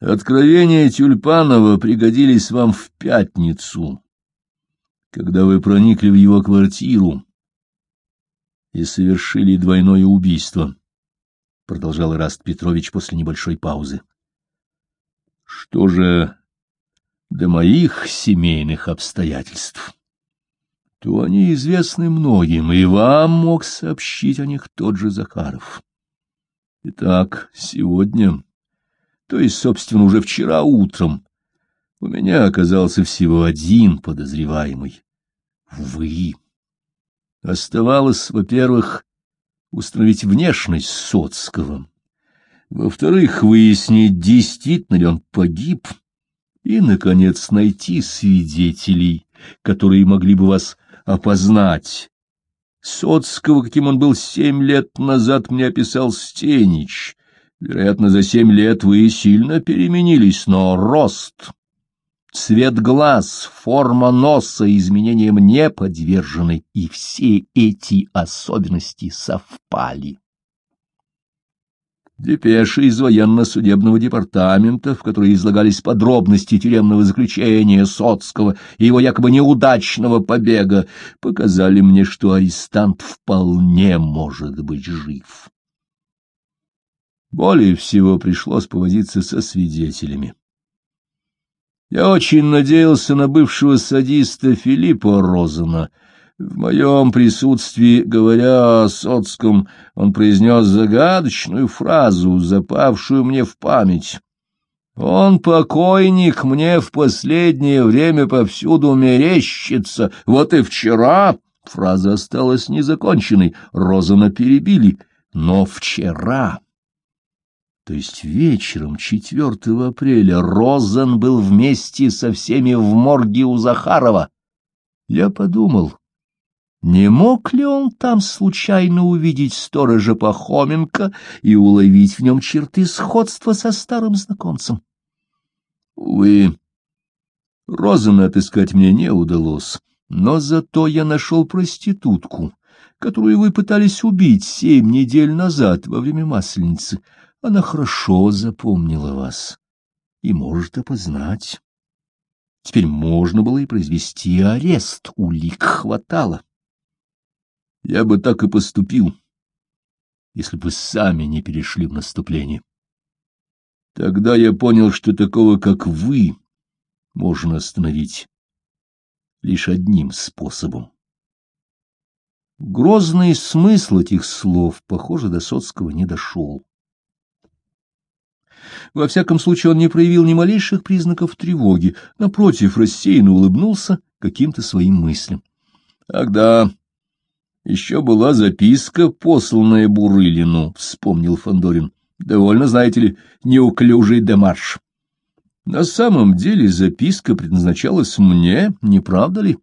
Откровения Тюльпанова пригодились вам в пятницу, когда вы проникли в его квартиру и совершили двойное убийство, — продолжал Раст Петрович после небольшой паузы. — Что же до моих семейных обстоятельств? то они известны многим, и вам мог сообщить о них тот же Захаров. Итак, сегодня, то есть, собственно, уже вчера утром, у меня оказался всего один подозреваемый — вы. Оставалось, во-первых, установить внешность Соцкого, во-вторых, выяснить, действительно ли он погиб, и, наконец, найти свидетелей, которые могли бы вас опознать. Соцкого, каким он был семь лет назад, мне описал Стенич. Вероятно, за семь лет вы сильно переменились, но рост, цвет глаз, форма носа изменениям не подвержены, и все эти особенности совпали. Депеши из военно-судебного департамента, в которой излагались подробности тюремного заключения Соцкого и его якобы неудачного побега, показали мне, что арестант вполне может быть жив. Более всего пришлось повозиться со свидетелями. Я очень надеялся на бывшего садиста Филиппа Розена — в моем присутствии, говоря о Соцком, он произнес загадочную фразу, запавшую мне в память. «Он покойник, мне в последнее время повсюду мерещится. Вот и вчера...» Фраза осталась незаконченной, Розана перебили. «Но вчера...» То есть вечером 4 апреля Розен был вместе со всеми в морге у Захарова. Я подумал, не мог ли он там случайно увидеть сторожа Пахоменко и уловить в нем черты сходства со старым знакомцем? Увы, Розана отыскать мне не удалось, но зато я нашел проститутку, которую вы пытались убить семь недель назад во время Масленицы. Она хорошо запомнила вас и может опознать. Теперь можно было и произвести арест, улик хватало. Я бы так и поступил, если бы сами не перешли в наступление. Тогда я понял, что такого, как вы, можно остановить лишь одним способом. Грозный смысл этих слов, похоже, до Соцкого не дошел. Во всяком случае, он не проявил ни малейших признаков тревоги, напротив, рассеянно улыбнулся каким-то своим мыслям. — Ах да, еще была записка, посланная Бурылину, — вспомнил Фандорин. Довольно, знаете ли, неуклюжий демарш. На самом деле записка предназначалась мне, не правда ли?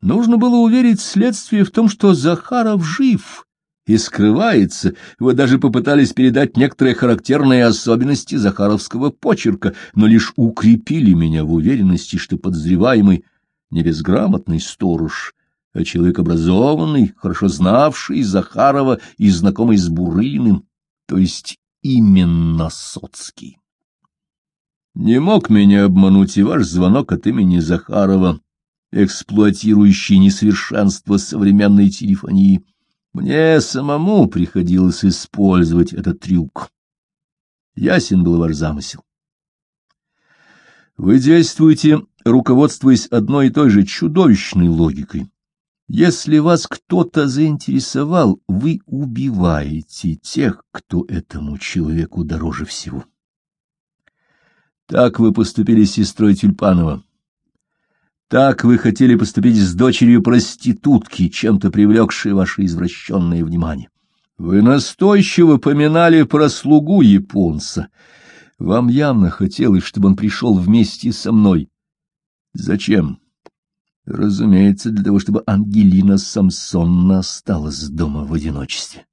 Нужно было уверить следствие в том, что Захаров жив и скрывается. Вы даже попытались передать некоторые характерные особенности захаровского почерка, но лишь укрепили меня в уверенности, что подозреваемый не безграмотный сторож, а человек образованный, хорошо знавший Захарова и знакомый с Бурыным, то есть именно Соцкий. Не мог меня обмануть и ваш звонок от имени Захарова, эксплуатирующий несовершенство современной телефонии. Мне самому приходилось использовать этот трюк. Ясен был ваш замысел. Вы действуете, руководствуясь одной и той же чудовищной логикой. Если вас кто-то заинтересовал, вы убиваете тех, кто этому человеку дороже всего. Так вы поступили с сестрой Тюльпанова. Так вы хотели поступить с дочерью проститутки, чем-то привлекшей ваше извращенное внимание. Вы настойчиво поминали про слугу японца. Вам явно хотелось, чтобы он пришел вместе со мной. Зачем? Разумеется, для того, чтобы Ангелина Самсонна осталась дома в одиночестве.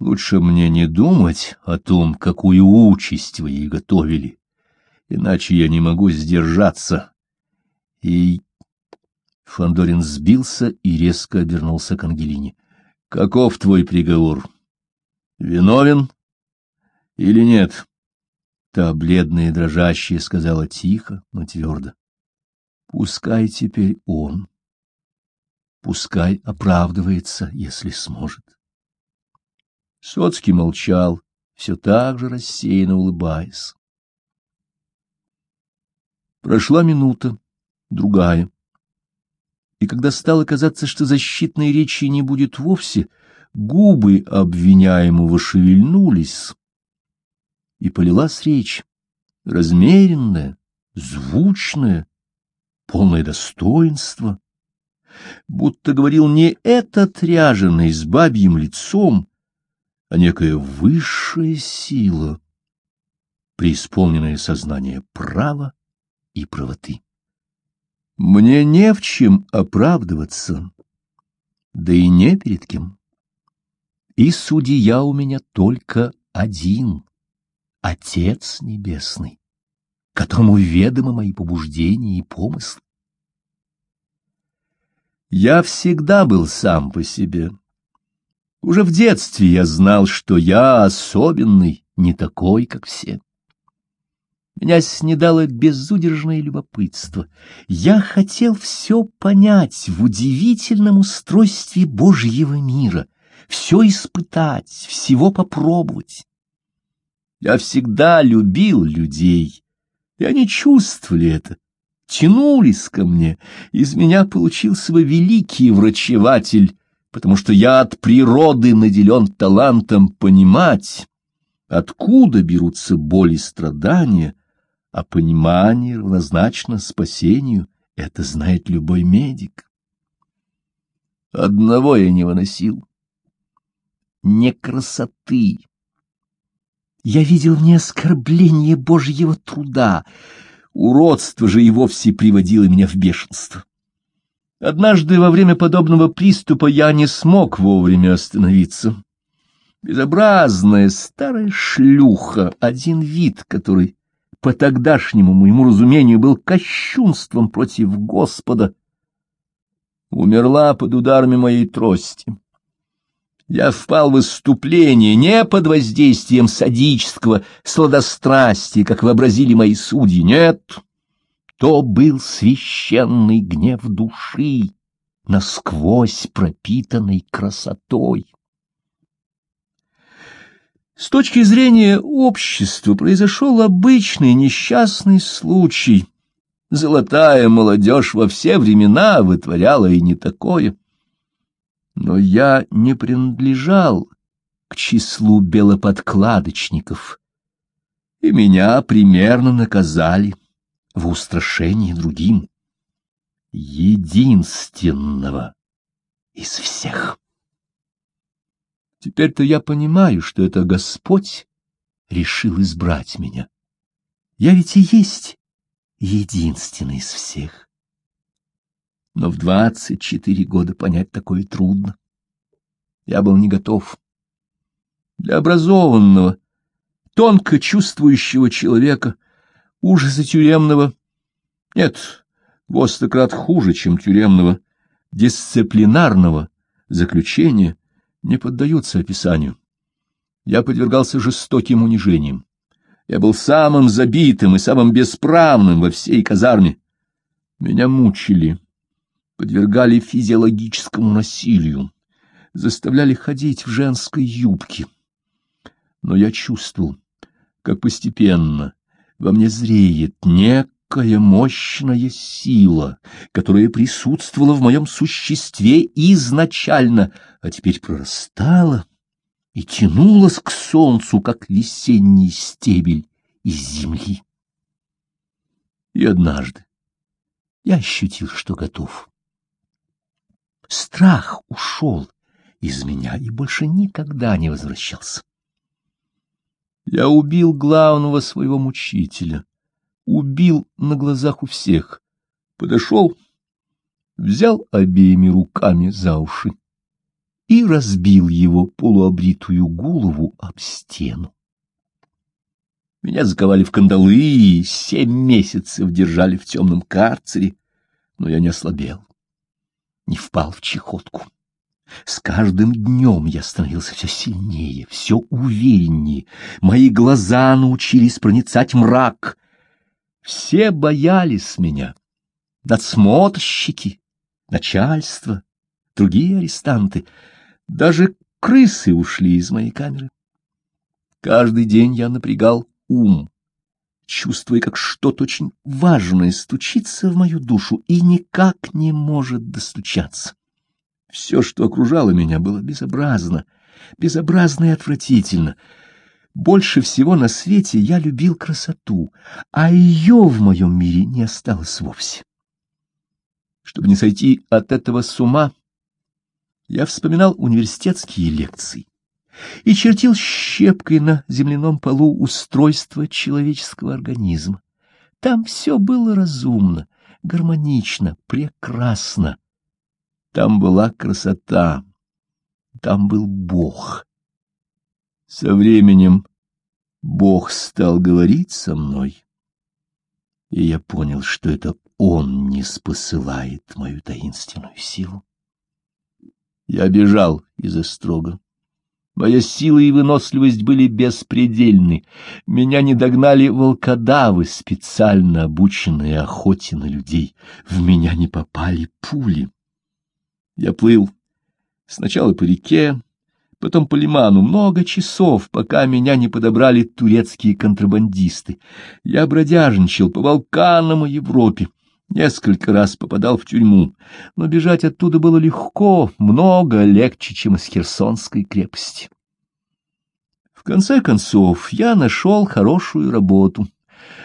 Лучше мне не думать о том, какую участь вы ей готовили, иначе я не могу сдержаться. И Фандорин сбился и резко обернулся к Ангелине. — Каков твой приговор? Виновен или нет? Та, бледная и дрожащая, сказала тихо, но твердо. Пускай теперь он. Пускай оправдывается, если сможет. Соцкий молчал, все так же рассеянно улыбаясь. Прошла минута, другая. И когда стало казаться, что защитной речи не будет вовсе, губы обвиняемого шевельнулись, и полилась речь, размеренная, звучная, полное достоинство, будто говорил не этот ряженый с бабьим лицом, а некая высшая сила, преисполненное сознание права и правоты. Мне не в чем оправдываться, да и не перед кем. И судья у меня только один, Отец Небесный, которому ведомы мои побуждения и помыслы. Я всегда был сам по себе. Уже в детстве я знал, что я особенный, не такой, как все. Меня снедало безудержное любопытство. Я хотел все понять в удивительном устройстве Божьего мира, все испытать, всего попробовать. Я всегда любил людей, и они чувствовали это, тянулись ко мне. Из меня получился великий врачеватель, потому что я от природы наделен талантом понимать, откуда берутся боли и страдания, а понимание равнозначно спасению, это знает любой медик. Одного я не выносил — не красоты. Я видел не оскорбление Божьего труда, уродство же и вовсе приводило меня в бешенство. Однажды во время подобного приступа я не смог вовремя остановиться. Безобразная старая шлюха, один вид, который по тогдашнему моему разумению был кощунством против Господа, умерла под ударами моей трости. Я впал в выступление не под воздействием садического сладострастия, как вообразили мои судьи, нет, то был священный гнев души, насквозь пропитанный красотой. С точки зрения общества произошел обычный несчастный случай. Золотая молодежь во все времена вытворяла и не такое. Но я не принадлежал к числу белоподкладочников, и меня примерно наказали в устрашении другим, единственного из всех. Теперь-то я понимаю, что это Господь решил избрать меня. Я ведь и есть единственный из всех. Но в двадцать четыре года понять такое трудно. Я был не готов. Для образованного, тонко чувствующего человека — ужаса тюремного. Нет, во стократ хуже, чем тюремного, дисциплинарного заключения не поддаются описанию. Я подвергался жестоким унижениям. Я был самым забитым и самым бесправным во всей казарме. Меня мучили, подвергали физиологическому насилию, заставляли ходить в женской юбке. Но я чувствовал, как постепенно во мне зреет некая мощная сила, которая присутствовала в моем существе изначально, а теперь прорастала и тянулась к солнцу, как весенний стебель из земли. И однажды я ощутил, что готов. Страх ушел из меня и больше никогда не возвращался. Я убил главного своего мучителя, убил на глазах у всех, подошел, взял обеими руками за уши и разбил его полуобритую голову об стену. Меня заковали в кандалы и семь месяцев держали в темном карцере, но я не ослабел, не впал в чехотку. С каждым днем я становился все сильнее, все увереннее. Мои глаза научились проницать мрак. Все боялись меня. Надсмотрщики, начальство, другие арестанты. Даже крысы ушли из моей камеры. Каждый день я напрягал ум, чувствуя, как что-то очень важное стучится в мою душу и никак не может достучаться. Все, что окружало меня, было безобразно, безобразно и отвратительно. Больше всего на свете я любил красоту, а ее в моем мире не осталось вовсе. Чтобы не сойти от этого с ума, я вспоминал университетские лекции и чертил щепкой на земляном полу устройство человеческого организма. Там все было разумно, гармонично, прекрасно. Там была красота, там был Бог. Со временем Бог стал говорить со мной, и я понял, что это Он не спосылает мою таинственную силу. Я бежал из строго. Моя сила и выносливость были беспредельны. Меня не догнали волкодавы, специально обученные охоте на людей. В меня не попали пули. Я плыл сначала по реке, потом по лиману, много часов, пока меня не подобрали турецкие контрабандисты. Я бродяжничал по Балканам и Европе, несколько раз попадал в тюрьму, но бежать оттуда было легко, много легче, чем из Херсонской крепости. В конце концов, я нашел хорошую работу.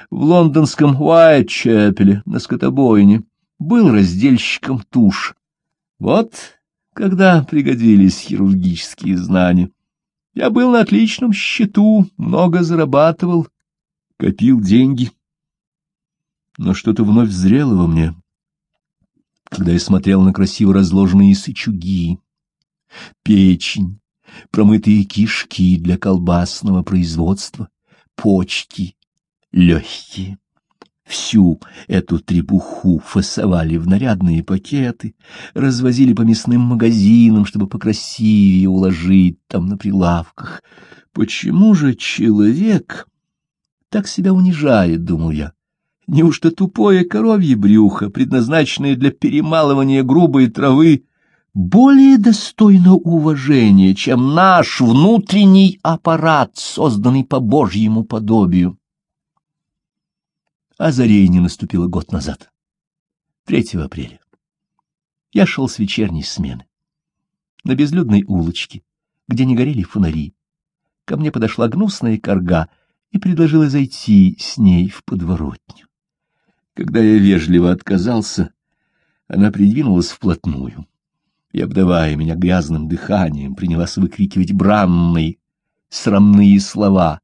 В лондонском Уайтчепеле на скотобойне был раздельщиком туш. Вот когда пригодились хирургические знания. Я был на отличном счету, много зарабатывал, копил деньги. Но что-то вновь зрело во мне, когда я смотрел на красиво разложенные сычуги, печень, промытые кишки для колбасного производства, почки, легкие. Всю эту требуху фасовали в нарядные пакеты, развозили по мясным магазинам, чтобы покрасивее уложить там на прилавках. Почему же человек так себя унижает, думал я? Неужто тупое коровье брюхо, предназначенное для перемалывания грубой травы, более достойно уважения, чем наш внутренний аппарат, созданный по Божьему подобию? Озарение наступило год назад, 3 апреля. Я шел с вечерней смены. На безлюдной улочке, где не горели фонари, ко мне подошла гнусная корга и предложила зайти с ней в подворотню. Когда я вежливо отказался, она придвинулась вплотную и, обдавая меня грязным дыханием, принялась выкрикивать бранные, срамные слова,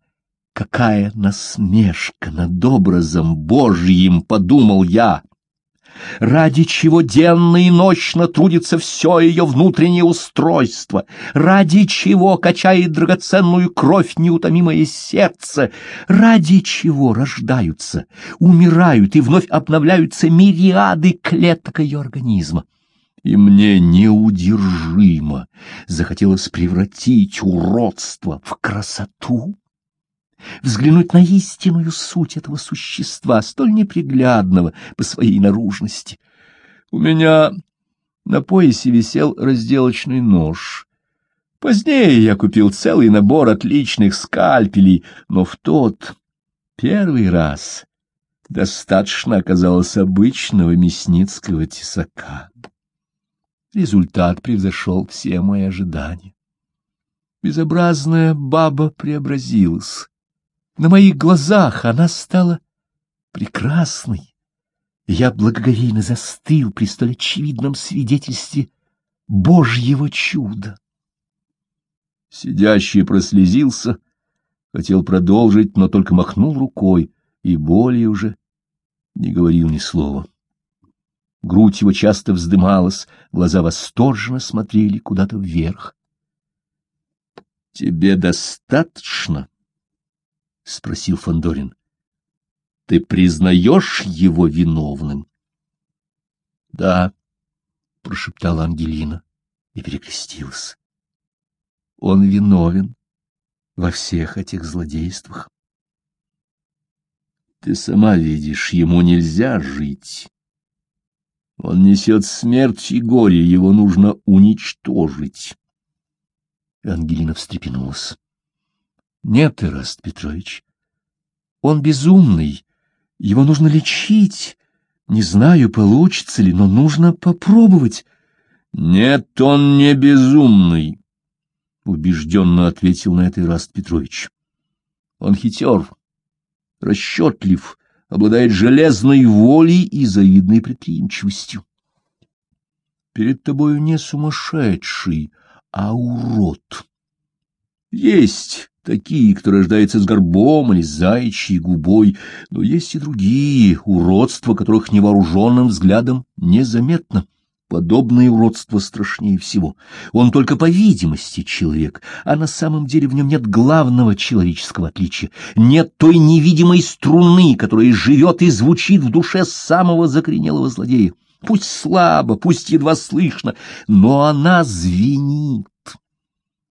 Какая насмешка над образом Божьим, подумал я, ради чего денно и ночно трудится все ее внутреннее устройство, ради чего качает драгоценную кровь неутомимое сердце, ради чего рождаются, умирают и вновь обновляются мириады клеток ее организма. И мне неудержимо захотелось превратить уродство в красоту взглянуть на истинную суть этого существа, столь неприглядного по своей наружности. У меня на поясе висел разделочный нож. Позднее я купил целый набор отличных скальпелей, но в тот первый раз достаточно оказалось обычного мясницкого тесака. Результат превзошел все мои ожидания. Безобразная баба преобразилась. На моих глазах она стала прекрасной. Я благоговейно застыл при столь очевидном свидетельстве Божьего чуда. Сидящий прослезился, хотел продолжить, но только махнул рукой и более уже не говорил ни слова. Грудь его часто вздымалась, глаза восторженно смотрели куда-то вверх. — Тебе достаточно? — спросил Фандорин. Ты признаешь его виновным? — Да, — прошептала Ангелина. и перекрестилась. Он виновен во всех этих злодействах. Ты сама видишь, ему нельзя жить. Он несет смерть и горе, его нужно уничтожить. Ангелина встрепенулась. — Нет, Ираст Петрович, он безумный, его нужно лечить. Не знаю, получится ли, но нужно попробовать. — Нет, он не безумный, — убежденно ответил на это Ираст Петрович. — Он хитер, расчетлив, обладает железной волей и завидной предприимчивостью. Перед тобою не сумасшедший, а урод. Есть такие, кто рождается с горбом или заячьей губой, но есть и другие, уродства которых невооруженным взглядом незаметно. Подобное уродство страшнее всего. Он только по видимости человек, а на самом деле в нем нет главного человеческого отличия. Нет той невидимой струны, которая живет и звучит в душе самого закоренелого злодея. Пусть слабо, пусть едва слышно, но она звенит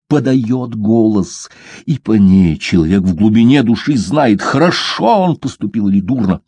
подает голос, и по ней человек в глубине души знает, хорошо он поступил или дурно.